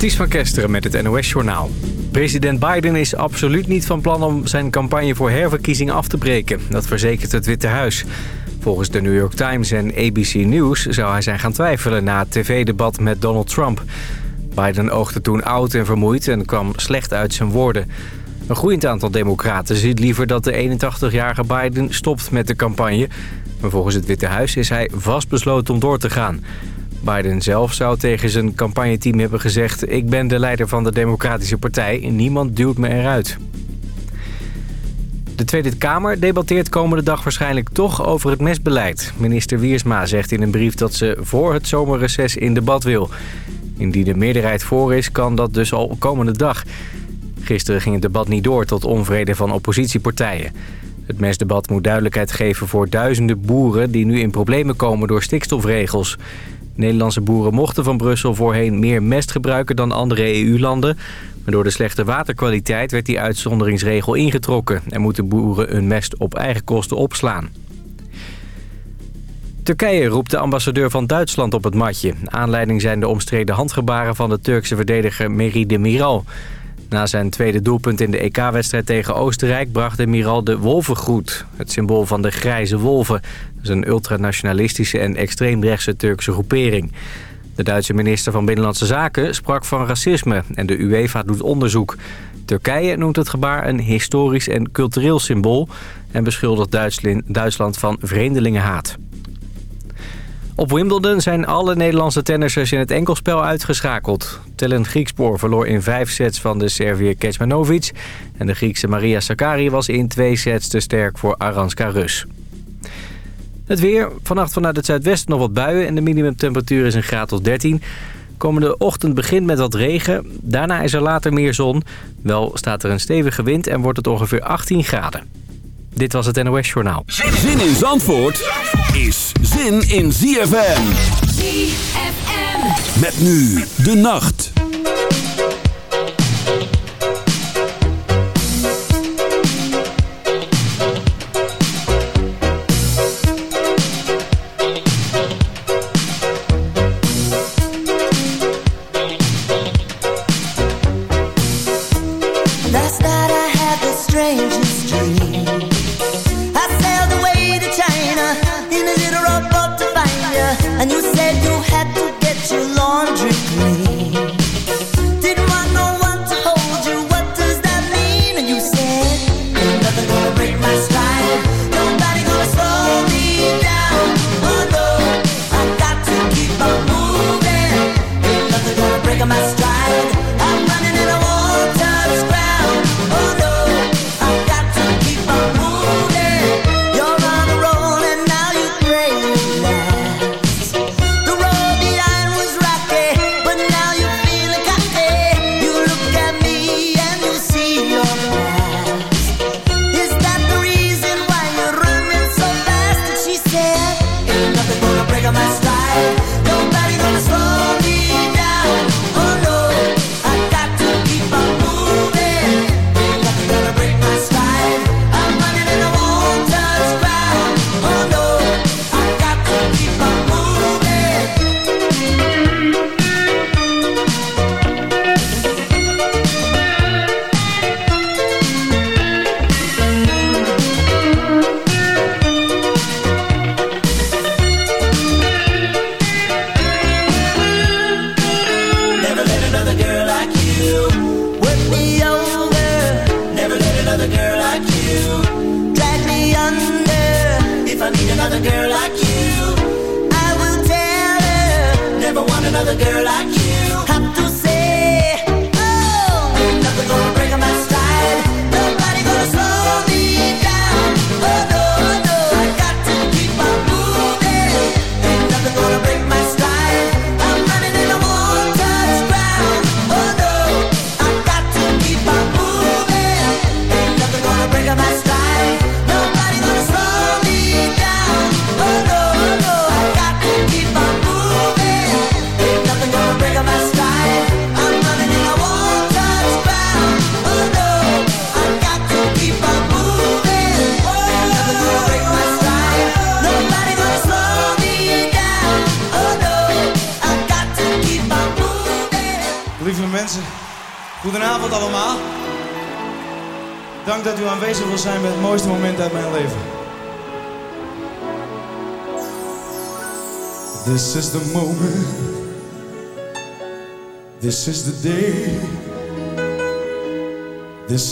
Ties van Kesteren met het NOS-journaal. President Biden is absoluut niet van plan om zijn campagne voor herverkiezing af te breken. Dat verzekert het Witte Huis. Volgens de New York Times en ABC News zou hij zijn gaan twijfelen... na het tv-debat met Donald Trump. Biden oogde toen oud en vermoeid en kwam slecht uit zijn woorden. Een groeiend aantal democraten ziet liever dat de 81-jarige Biden stopt met de campagne. Maar volgens het Witte Huis is hij vastbesloten om door te gaan... Biden zelf zou tegen zijn campagneteam hebben gezegd... ik ben de leider van de Democratische Partij en niemand duwt me eruit. De Tweede Kamer debatteert komende dag waarschijnlijk toch over het mesbeleid. Minister Wiersma zegt in een brief dat ze voor het zomerreces in debat wil. Indien de meerderheid voor is, kan dat dus al komende dag. Gisteren ging het debat niet door tot onvrede van oppositiepartijen. Het mesdebat moet duidelijkheid geven voor duizenden boeren... die nu in problemen komen door stikstofregels. Nederlandse boeren mochten van Brussel voorheen meer mest gebruiken dan andere EU-landen. Maar door de slechte waterkwaliteit werd die uitzonderingsregel ingetrokken... en moeten boeren hun mest op eigen kosten opslaan. Turkije roept de ambassadeur van Duitsland op het matje. Aanleiding zijn de omstreden handgebaren van de Turkse verdediger Meri Demiral... Na zijn tweede doelpunt in de EK-wedstrijd tegen Oostenrijk... bracht de Miral de wolvengroet, het symbool van de grijze wolven. Is een ultranationalistische en extreemrechtse Turkse groepering. De Duitse minister van Binnenlandse Zaken sprak van racisme... en de UEFA doet onderzoek. Turkije noemt het gebaar een historisch en cultureel symbool... en beschuldigt Duitsland van vreemdelingenhaat. Op Wimbledon zijn alle Nederlandse tennissers in het enkelspel uitgeschakeld. Tellen Griekspoor verloor in vijf sets van de Serviër Kecmanovic... en de Griekse Maria Sakkari was in twee sets te sterk voor Aranska Rus. Het weer. Vannacht vanuit het zuidwesten nog wat buien... en de minimumtemperatuur is een graad of 13. Komende ochtend begint met wat regen. Daarna is er later meer zon. Wel staat er een stevige wind en wordt het ongeveer 18 graden. Dit was het NOS Journaal. Zin in Zandvoort is zin in ZFM. ZFM. Met nu de nacht.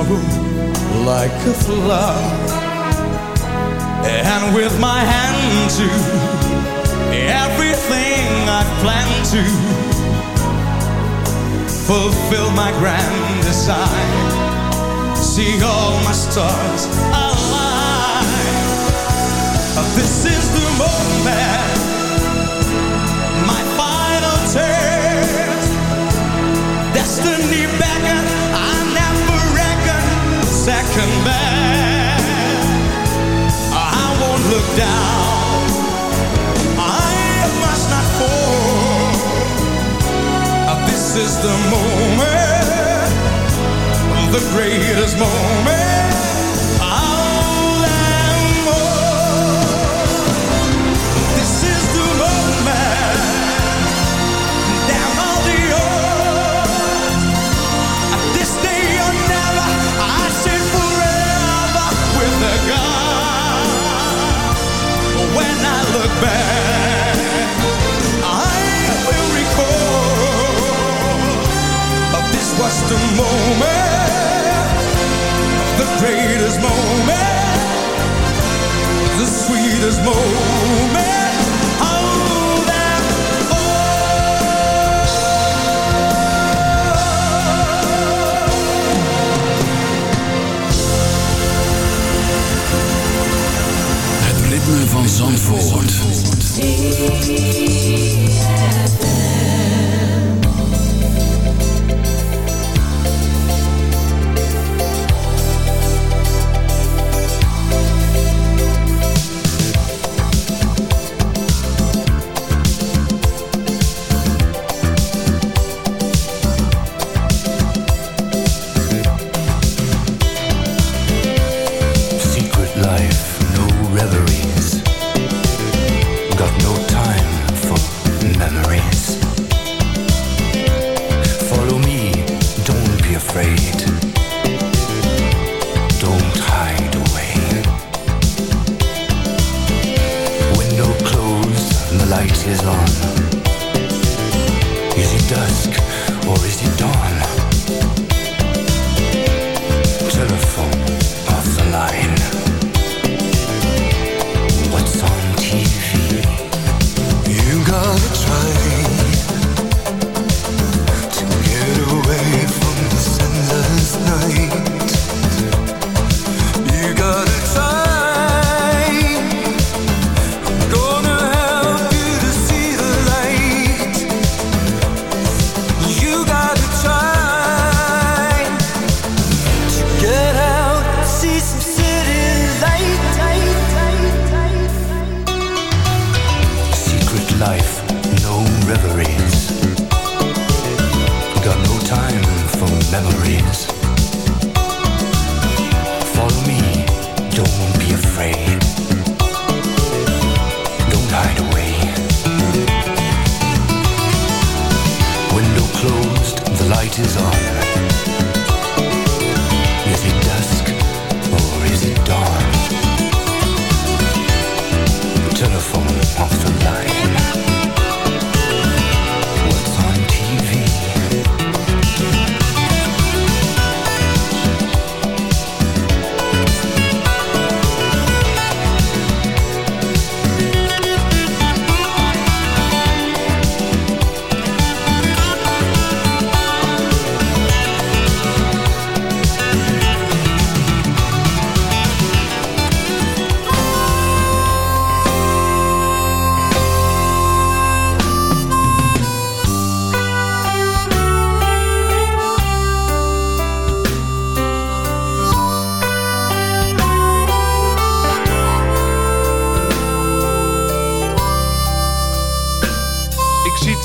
up tomorrow like a flower. And with my hand to everything I plan to fulfill my grand design. See all my stars align. This is the moment, my final test. Destiny beckon, I never reckon second best. I won't look down. I must not fall. This is the moment, the greatest moment. Greatest moment, the sweetest moment. Het ritme van Zandvoort.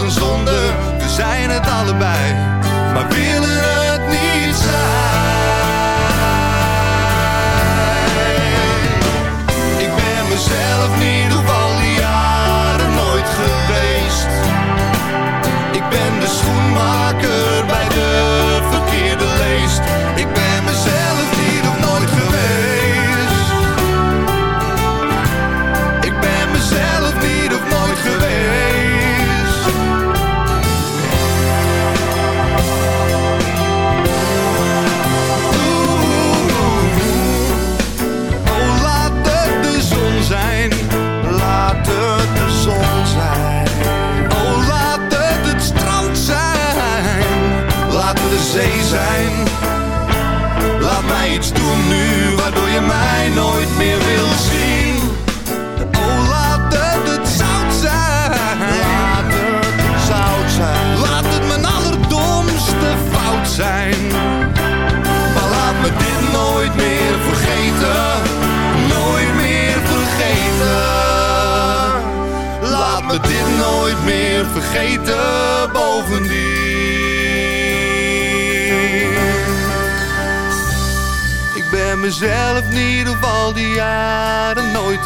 Een zonde. We zijn het allebei, maar willen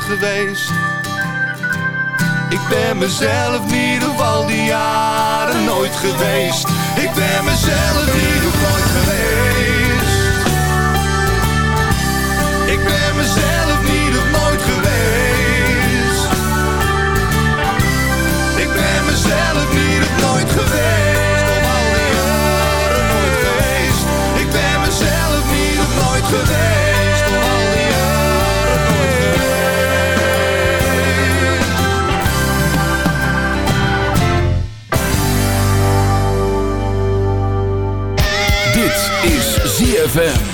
geweest. Ik ben mezelf niet op al die jaren nooit geweest. Ik ben mezelf niet op nooit geweest. Ik ben mezelf niet op nooit geweest. Ik ben mezelf niet nooit geweest. Nooit geweest. Ik ben mezelf op nooit geweest. ZFM.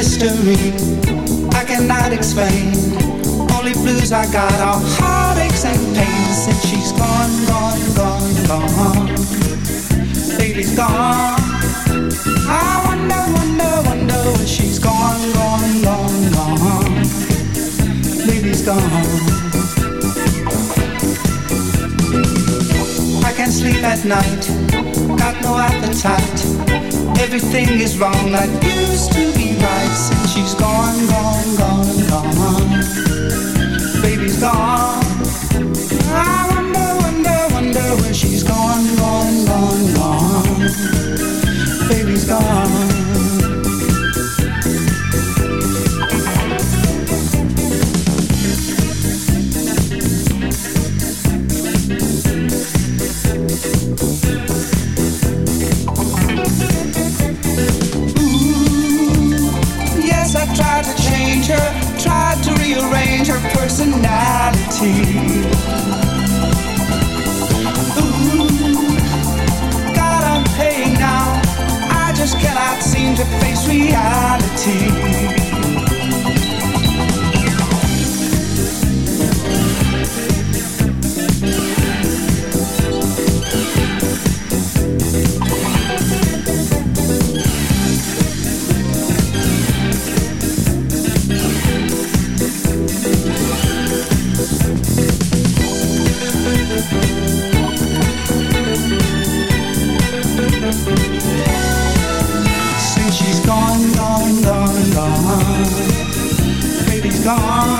Mystery I cannot explain. Only blues I got are heartaches and pains. Since she's gone, gone, gone, gone. Baby's gone. I wonder, wonder, wonder where she's gone, gone, gone, gone. Baby's gone. Can't sleep at night. Got no appetite. Everything is wrong that used to be right since she's gone, gone, gone, gone. Baby's gone. Personality. song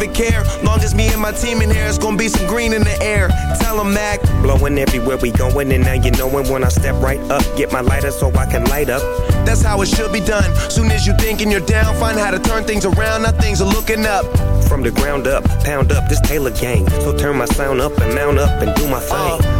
even care. Long as me and my team in here, it's gonna be some green in the air. Tell them, Mac. Blowing everywhere we going, and now you knowin' when I step right up. Get my lighter so I can light up. That's how it should be done. Soon as you thinking you're down, find how to turn things around. Now things are looking up. From the ground up, pound up this Taylor gang. So turn my sound up and mount up and do my thing. Uh,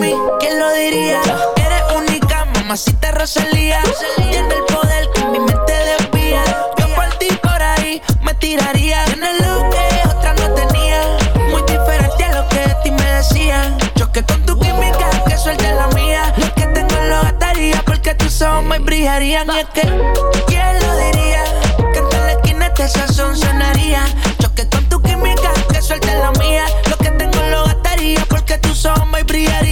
¿Quién lo diría? Eres única, mamacita Rosalía. Tiene el poder que mi mente desvía. Yo por ti por ahí me tiraría. Tienes lo que otra no tenía. Muy diferente a lo que de ti me decían. Choque con tu química, que suelte la mía. Lo que tengo lo gastaría porque tus ojos me brillarían. Y es que, ¿quién lo diría? Que en la esquina este sazón sonaría. Choque con tu química, que suelte la mía. Lo que tengo lo gastaría porque tus ojos me brillarían.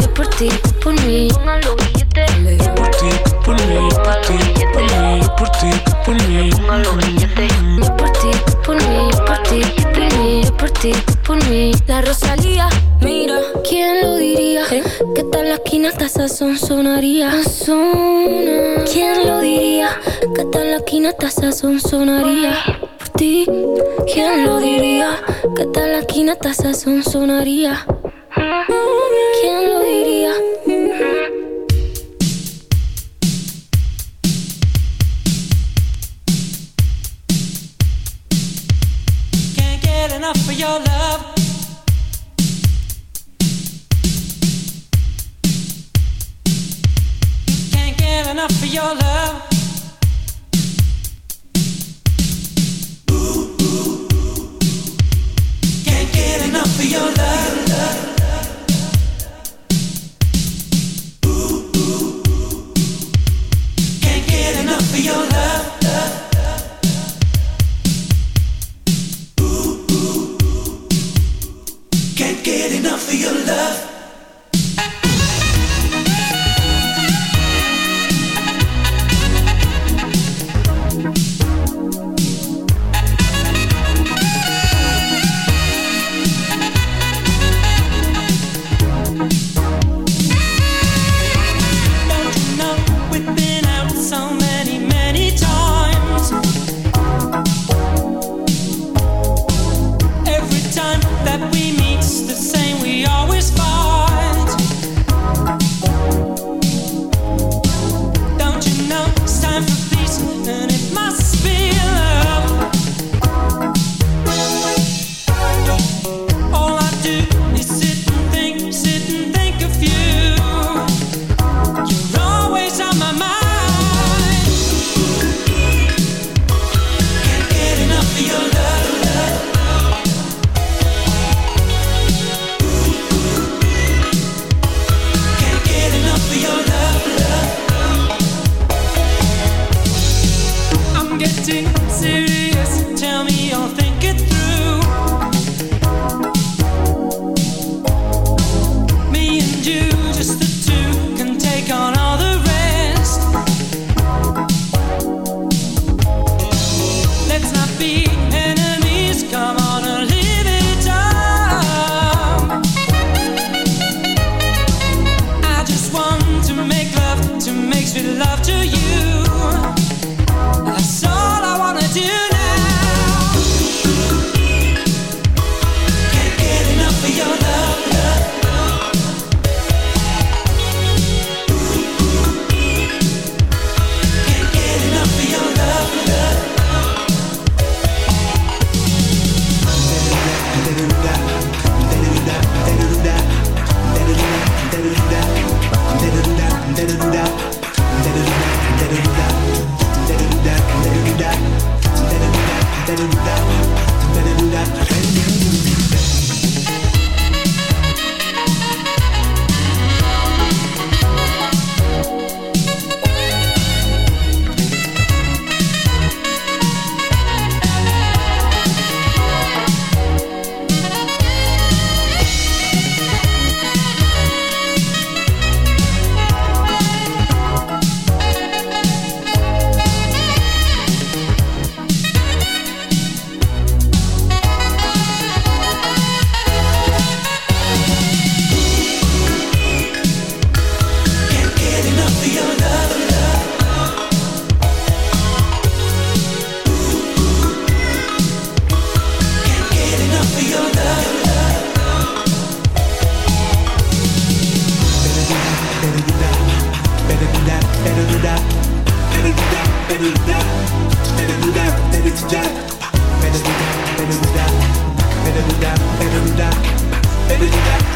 yo por ti, por mí. Yo por ti, por mí, por ti, por mí, yo por ti, por mí. Yo por ti, por mí, por ti, por mí, ti, por mí. La Rosalía, mira, ¿quién lo diría? Que tal la esquina hasta sazón sonaría. ¿Quién lo diría? Que tal la esquina hasta sazón sonaría. Por ti, ¿quién lo diría? Que tal la esquina hasta sazón sonaría.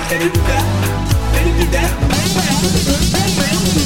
Better do that. Better do that. Bang, bang, bang, bang.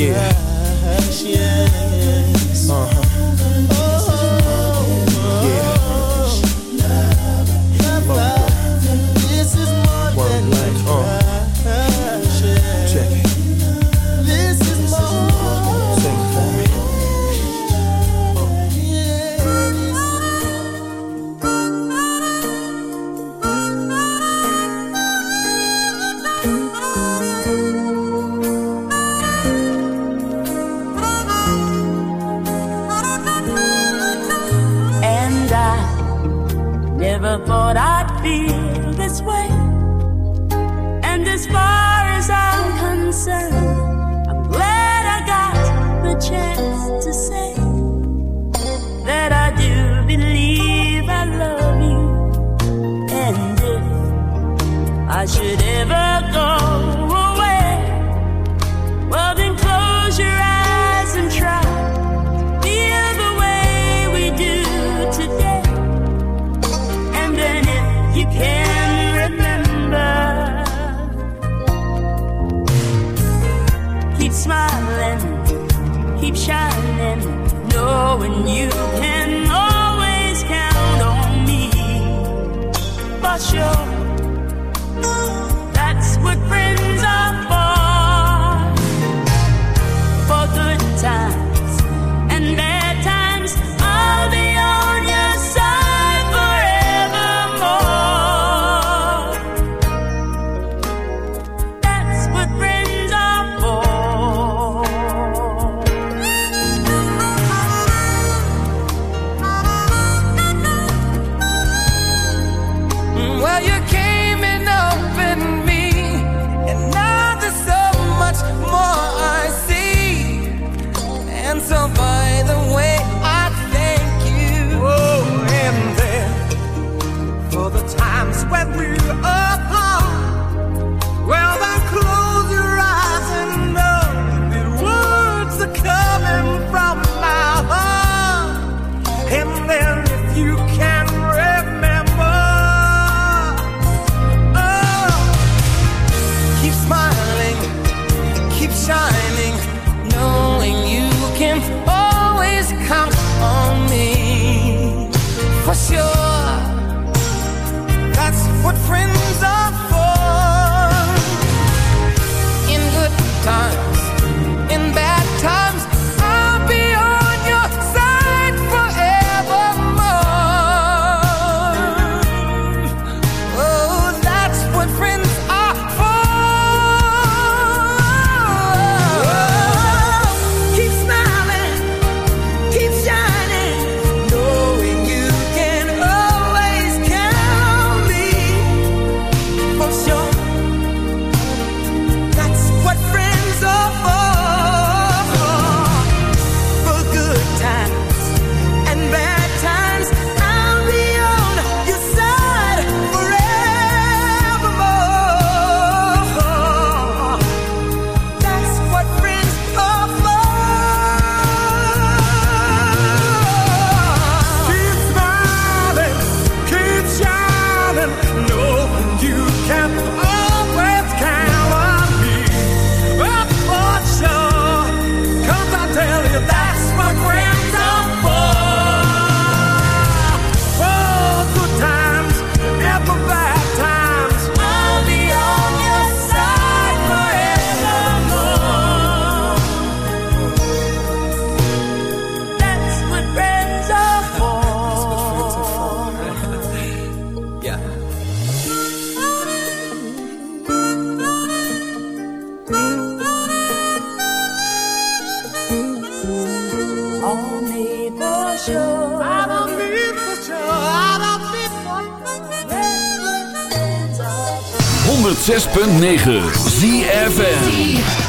Yeah. 106.9 ZFN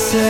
promised